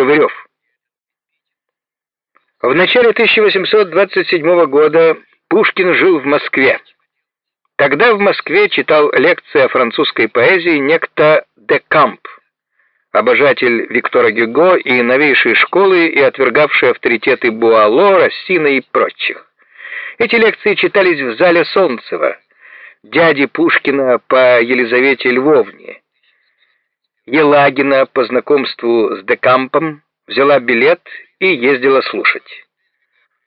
Шевырев. В начале 1827 года Пушкин жил в Москве. Тогда в Москве читал лекции о французской поэзии некто де Камп, обожатель Виктора Гюго и новейшей школы и отвергавший авторитеты Буало, Рассина и прочих. Эти лекции читались в зале Солнцева, дяди Пушкина по Елизавете Львовне. Елагина по знакомству с Декампом взяла билет и ездила слушать.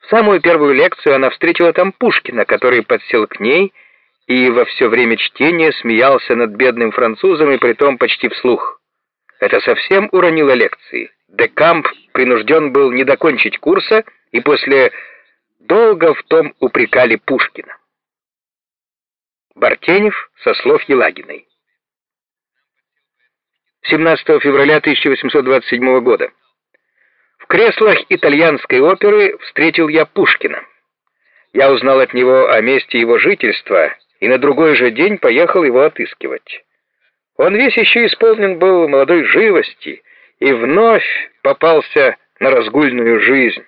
В самую первую лекцию она встретила там Пушкина, который подсел к ней и во все время чтения смеялся над бедным французом и притом почти вслух. Это совсем уронило лекции. Декамп принужден был не докончить курса и после долго в том упрекали Пушкина. Бартенев со слов Елагиной. 17 февраля 1827 года. В креслах итальянской оперы встретил я Пушкина. Я узнал от него о месте его жительства и на другой же день поехал его отыскивать. Он весь еще исполнен был молодой живости и вновь попался на разгульную жизнь.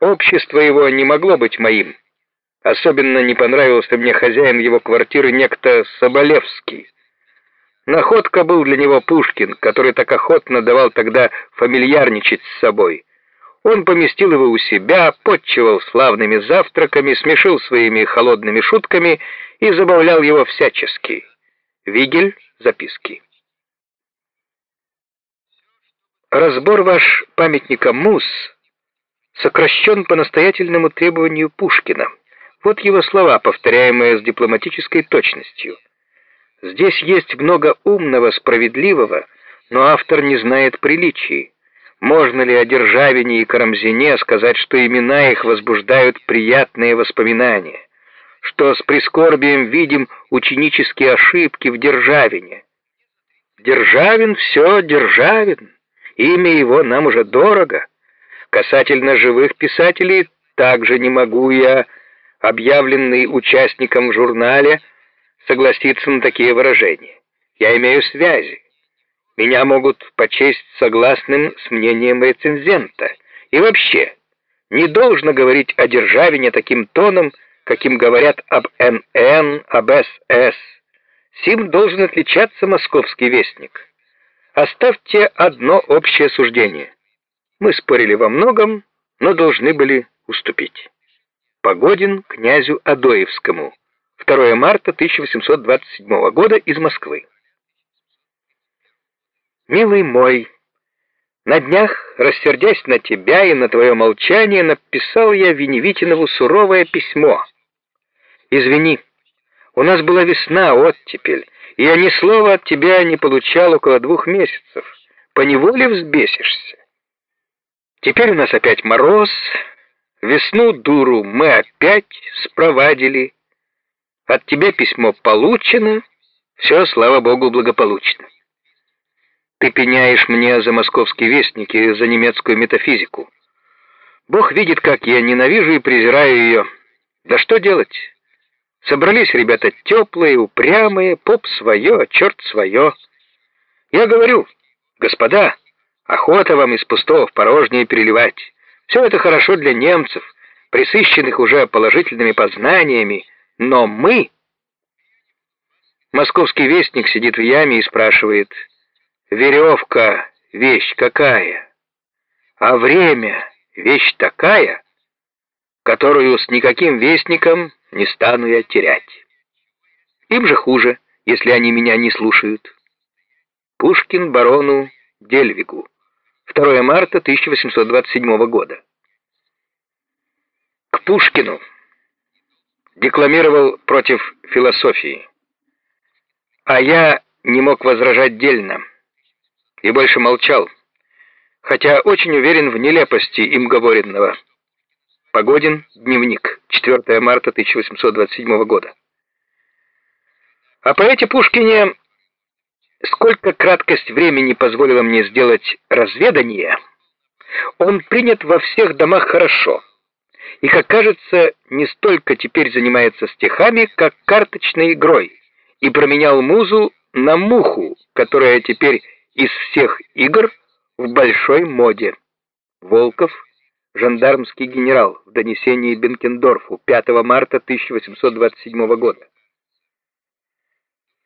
Общество его не могло быть моим. Особенно не понравился мне хозяин его квартиры некто Соболевский. Находка был для него Пушкин, который так охотно давал тогда фамильярничать с собой. Он поместил его у себя, подчивал славными завтраками, смешил своими холодными шутками и забавлял его всячески. Вигель, записки. Разбор ваш памятника Мус сокращен по настоятельному требованию Пушкина. Вот его слова, повторяемые с дипломатической точностью. Здесь есть много умного, справедливого, но автор не знает приличий. Можно ли о Державине и Карамзине сказать, что имена их возбуждают приятные воспоминания? Что с прискорбием видим ученические ошибки в Державине? Державин все Державин, имя его нам уже дорого. Касательно живых писателей также не могу я, объявленный участником в журнале, согласиться на такие выражения. Я имею связи. Меня могут почесть согласным с мнением рецензента. И вообще, не должно говорить о Державине таким тоном, каким говорят об НН, об СС. Сим должен отличаться московский вестник. Оставьте одно общее суждение. Мы спорили во многом, но должны были уступить. Погодин князю Адоевскому. 2 марта 1827 года из Москвы. Милый мой, на днях, рассердясь на тебя и на твое молчание, написал я Веневитинову суровое письмо. Извини, у нас была весна, оттепель, и я ни слова от тебя не получал около двух месяцев. Поневоле взбесишься. Теперь у нас опять мороз, весну дуру мы опять спровадили. От тебя письмо получено, все, слава богу, благополучно. Ты пеняешь мне за московские вестники, за немецкую метафизику. Бог видит, как я ненавижу и презираю ее. Да что делать? Собрались ребята теплые, упрямые, поп свое, черт свое. Я говорю, господа, Охота вам из пустого в порожнее переливать. Все это хорошо для немцев, присыщенных уже положительными познаниями, но мы... Московский вестник сидит в яме и спрашивает, «Веревка — вещь какая? А время — вещь такая, которую с никаким вестником не стану я терять. Им же хуже, если они меня не слушают». Пушкин барону Дельвигу 2 марта 1827 года. К Пушкину. Декламировал против философии. А я не мог возражать дельно. И больше молчал. Хотя очень уверен в нелепости им говоренного. Погодин. Дневник. 4 марта 1827 года. О поэте Пушкине Сколько краткость времени позволила мне сделать разведание, он принят во всех домах хорошо. И, как кажется, не столько теперь занимается стихами, как карточной игрой, и променял музу на муху, которая теперь из всех игр в большой моде. Волков, жандармский генерал в донесении Бенкендорфу 5 марта 1827 года.